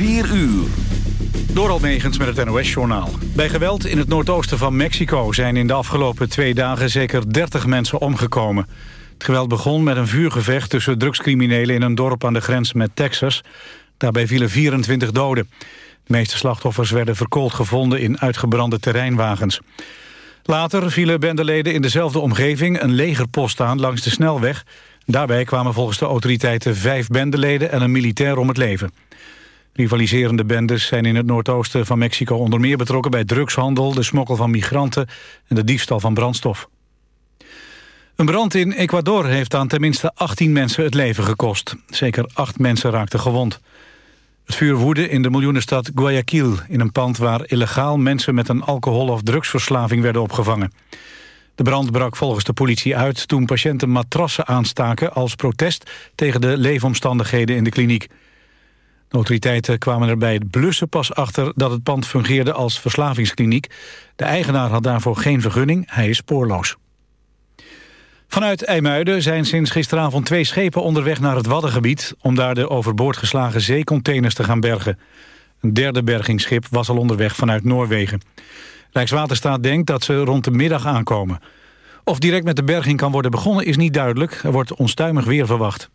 4 uur. Door Almegens met het NOS-journaal. Bij geweld in het noordoosten van Mexico zijn in de afgelopen twee dagen zeker 30 mensen omgekomen. Het geweld begon met een vuurgevecht tussen drugscriminelen in een dorp aan de grens met Texas. Daarbij vielen 24 doden. De meeste slachtoffers werden verkoold gevonden in uitgebrande terreinwagens. Later vielen bendeleden in dezelfde omgeving een legerpost aan langs de snelweg. Daarbij kwamen volgens de autoriteiten vijf bendeleden en een militair om het leven. Rivaliserende bendes zijn in het noordoosten van Mexico onder meer betrokken bij drugshandel, de smokkel van migranten en de diefstal van brandstof. Een brand in Ecuador heeft aan tenminste 18 mensen het leven gekost. Zeker acht mensen raakten gewond. Het vuur woedde in de miljoenenstad Guayaquil... in een pand waar illegaal mensen met een alcohol- of drugsverslaving werden opgevangen. De brand brak volgens de politie uit toen patiënten matrassen aanstaken... als protest tegen de leefomstandigheden in de kliniek. Autoriteiten kwamen er bij het blussen pas achter dat het pand fungeerde als verslavingskliniek. De eigenaar had daarvoor geen vergunning, hij is spoorloos. Vanuit IJmuiden zijn sinds gisteravond twee schepen onderweg naar het Waddengebied... om daar de overboord geslagen zeecontainers te gaan bergen. Een derde bergingsschip was al onderweg vanuit Noorwegen. Rijkswaterstaat denkt dat ze rond de middag aankomen. Of direct met de berging kan worden begonnen is niet duidelijk. Er wordt onstuimig weer verwacht.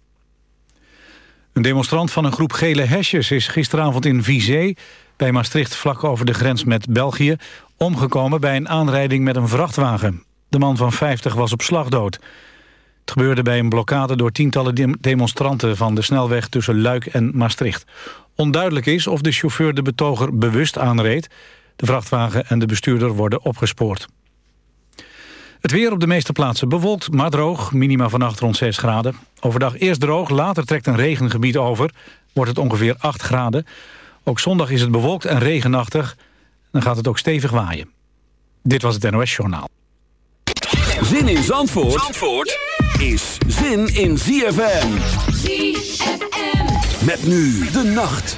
Een demonstrant van een groep gele hesjes is gisteravond in Vizé... bij Maastricht vlak over de grens met België... omgekomen bij een aanrijding met een vrachtwagen. De man van 50 was op slag dood. Het gebeurde bij een blokkade door tientallen demonstranten... van de snelweg tussen Luik en Maastricht. Onduidelijk is of de chauffeur de betoger bewust aanreed. De vrachtwagen en de bestuurder worden opgespoord. Het weer op de meeste plaatsen bewolkt, maar droog. Minima vannacht rond 6 graden. Overdag eerst droog, later trekt een regengebied over. Wordt het ongeveer 8 graden. Ook zondag is het bewolkt en regenachtig. Dan gaat het ook stevig waaien. Dit was het NOS Journaal. Zin in Zandvoort, Zandvoort is zin in ZFM. ZFM. Met nu de nacht.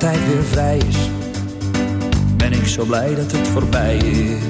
tijd weer vrij is, ben ik zo blij dat het voorbij is.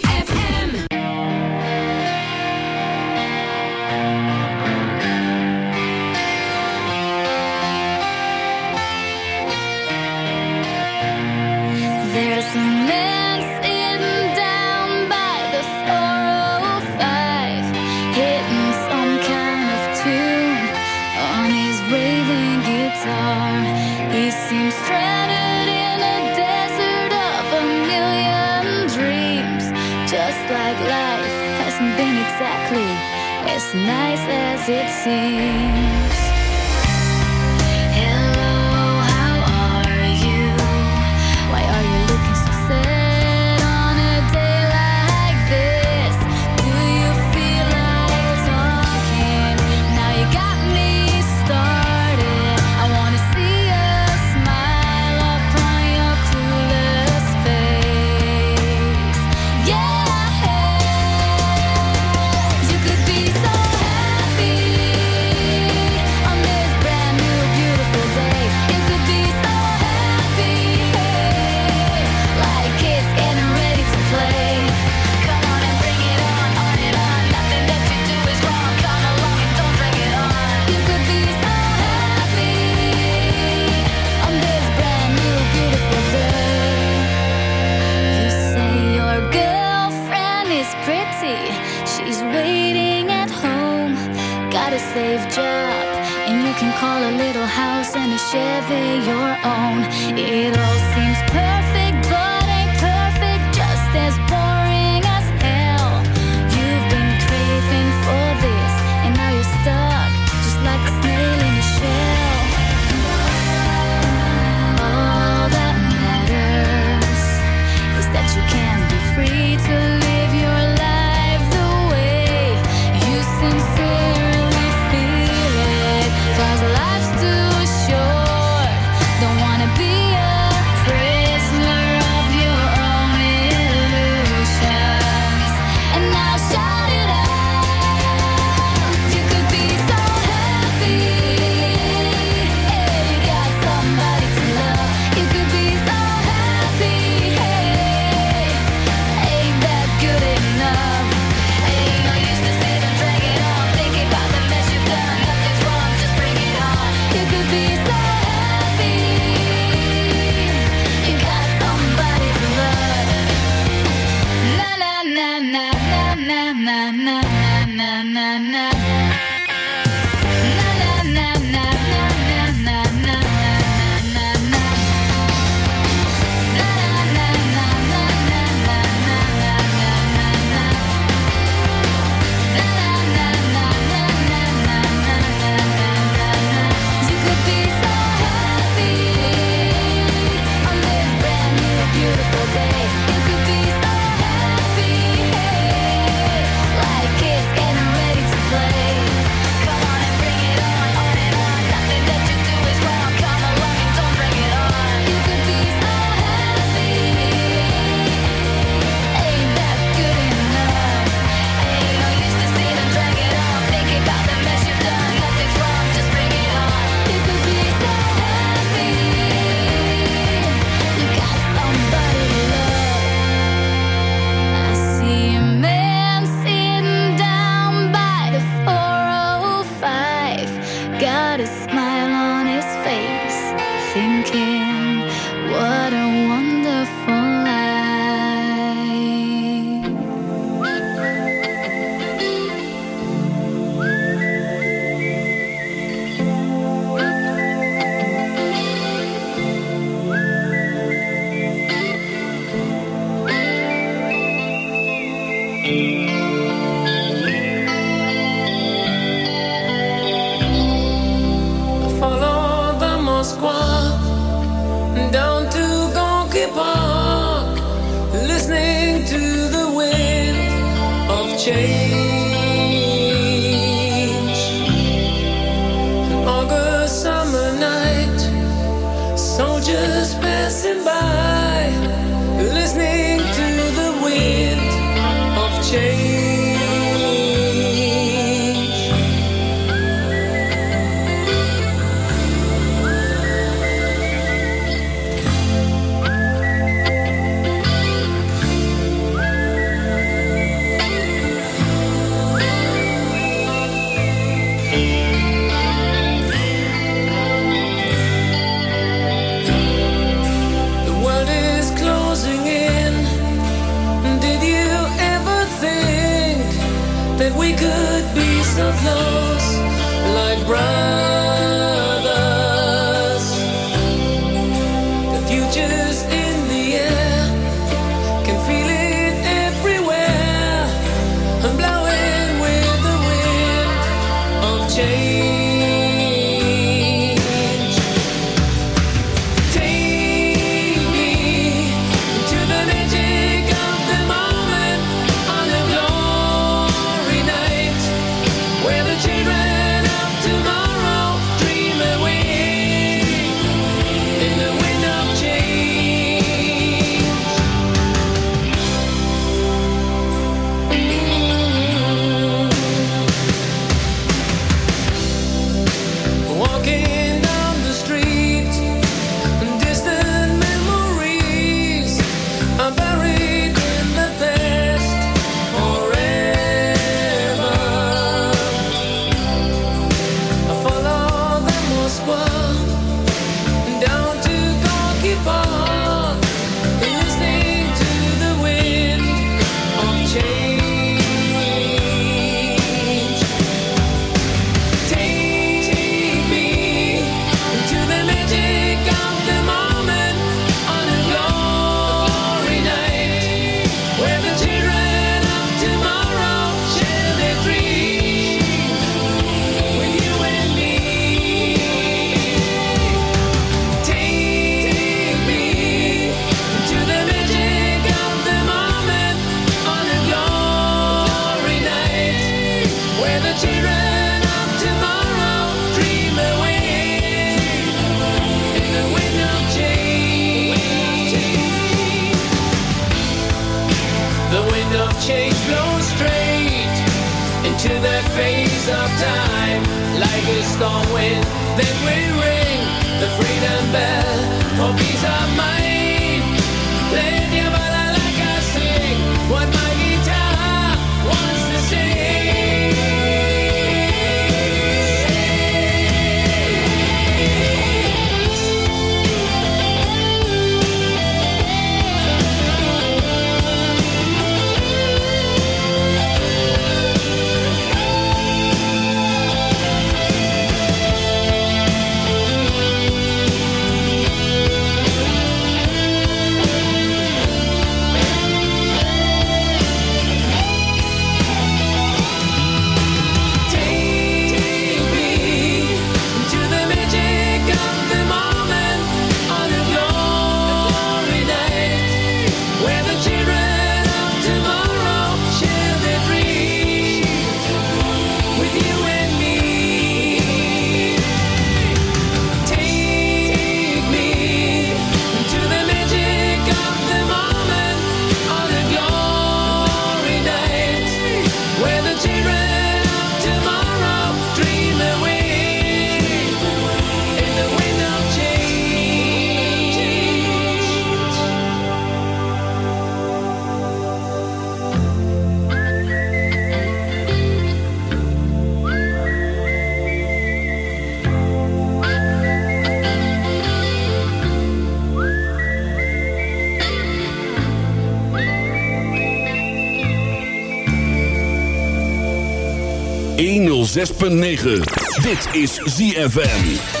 Dit is ZFM.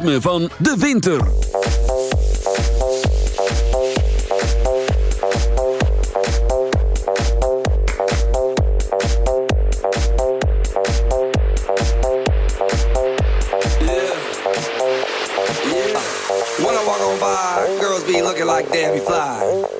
Ritme van de winter. When I walk on by, girls be looking like Debbie Fly.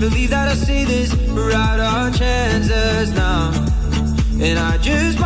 believe that I see this. We're our chances now. And I just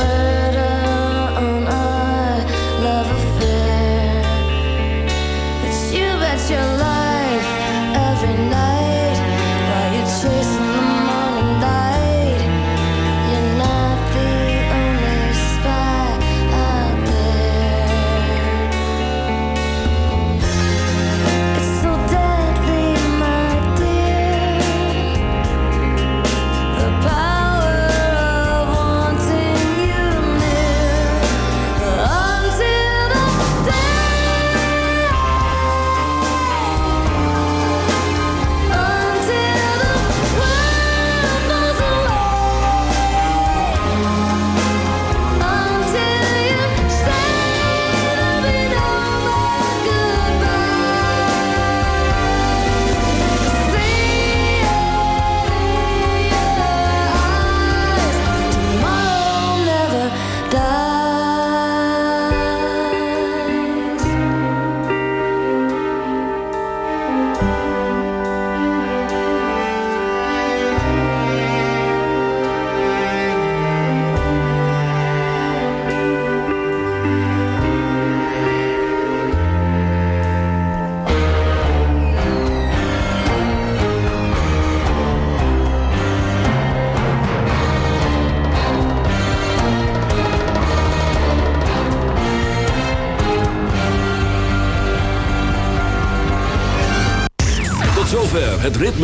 summer